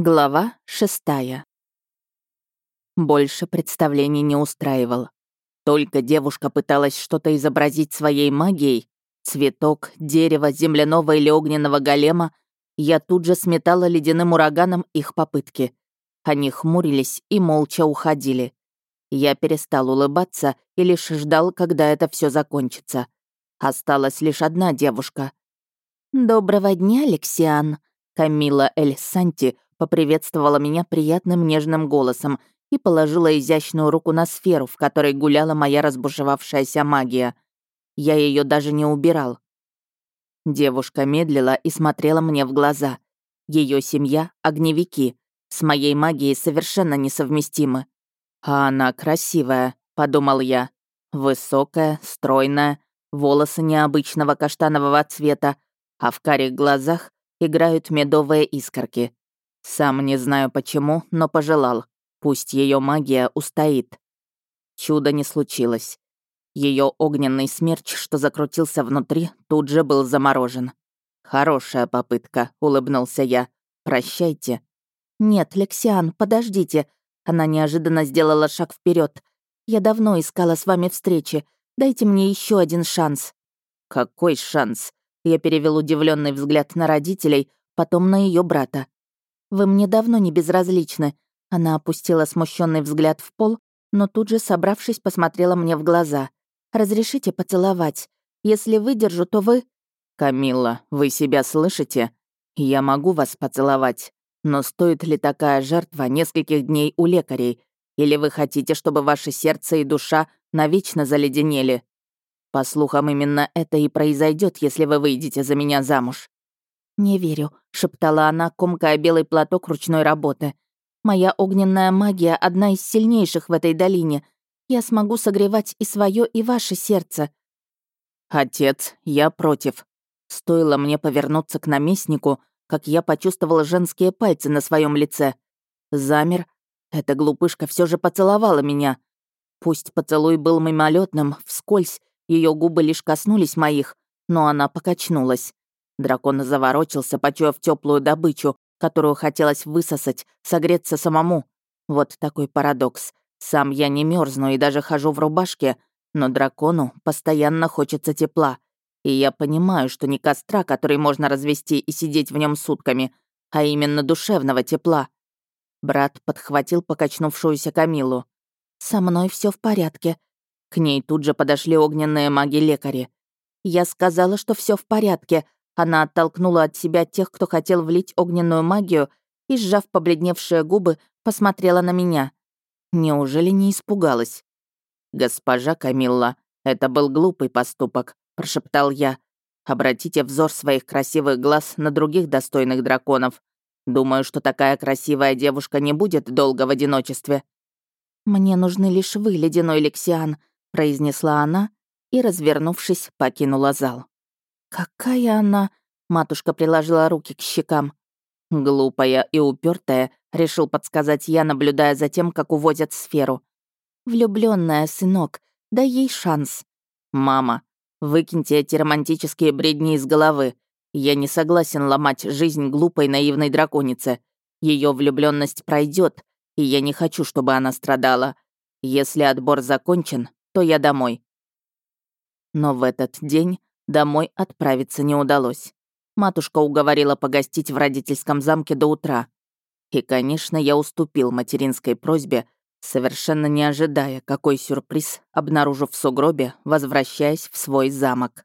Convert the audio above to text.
Глава шестая. Больше представлений не устраивал. Только девушка пыталась что-то изобразить своей магией, цветок, дерево, земляного или огненного голема, я тут же сметала ледяным ураганом их попытки. Они хмурились и молча уходили. Я перестал улыбаться и лишь ждал, когда это все закончится. Осталась лишь одна девушка. «Доброго дня, Алексиан!» Камила Эль Санти — поприветствовала меня приятным нежным голосом и положила изящную руку на сферу, в которой гуляла моя разбушевавшаяся магия. Я ее даже не убирал. Девушка медлила и смотрела мне в глаза. Ее семья — огневики. С моей магией совершенно несовместимы. «А она красивая», — подумал я. Высокая, стройная, волосы необычного каштанового цвета, а в карих глазах играют медовые искорки. Сам не знаю почему, но пожелал. Пусть ее магия устоит. Чудо не случилось. Ее огненный смерч, что закрутился внутри, тут же был заморожен. «Хорошая попытка», — улыбнулся я. «Прощайте». «Нет, Лексиан, подождите». Она неожиданно сделала шаг вперед. «Я давно искала с вами встречи. Дайте мне еще один шанс». «Какой шанс?» Я перевел удивленный взгляд на родителей, потом на ее брата. Вы мне давно не безразличны». Она опустила смущенный взгляд в пол, но тут же, собравшись, посмотрела мне в глаза. «Разрешите поцеловать. Если выдержу, то вы...» «Камилла, вы себя слышите? Я могу вас поцеловать. Но стоит ли такая жертва нескольких дней у лекарей? Или вы хотите, чтобы ваше сердце и душа навечно заледенели? По слухам, именно это и произойдет, если вы выйдете за меня замуж». «Не верю», шептала она, комкая белый платок ручной работы. «Моя огненная магия — одна из сильнейших в этой долине. Я смогу согревать и свое, и ваше сердце». «Отец, я против». Стоило мне повернуться к наместнику, как я почувствовала женские пальцы на своем лице. Замер. Эта глупышка все же поцеловала меня. Пусть поцелуй был мимолетным, вскользь, ее губы лишь коснулись моих, но она покачнулась. Дракон заворочился, почуяв теплую добычу, которую хотелось высосать, согреться самому. Вот такой парадокс. Сам я не мерзну и даже хожу в рубашке, но дракону постоянно хочется тепла. И я понимаю, что не костра, который можно развести и сидеть в нем сутками, а именно душевного тепла. Брат подхватил покачнувшуюся Камилу. «Со мной все в порядке». К ней тут же подошли огненные маги-лекари. «Я сказала, что все в порядке», она оттолкнула от себя тех, кто хотел влить огненную магию, и, сжав побледневшие губы, посмотрела на меня. Неужели не испугалась? «Госпожа Камилла, это был глупый поступок», — прошептал я. «Обратите взор своих красивых глаз на других достойных драконов. Думаю, что такая красивая девушка не будет долго в одиночестве». «Мне нужны лишь вы, ледяной Лексиан», — произнесла она и, развернувшись, покинула зал. Какая она... Матушка приложила руки к щекам. Глупая и упертая, решил подсказать я, наблюдая за тем, как уводят сферу. Влюбленная, сынок, дай ей шанс. Мама, выкиньте эти романтические бредни из головы. Я не согласен ломать жизнь глупой наивной драконице. Ее влюбленность пройдет, и я не хочу, чтобы она страдала. Если отбор закончен, то я домой. Но в этот день Домой отправиться не удалось. Матушка уговорила погостить в родительском замке до утра. И, конечно, я уступил материнской просьбе, совершенно не ожидая, какой сюрприз обнаружу в сугробе, возвращаясь в свой замок.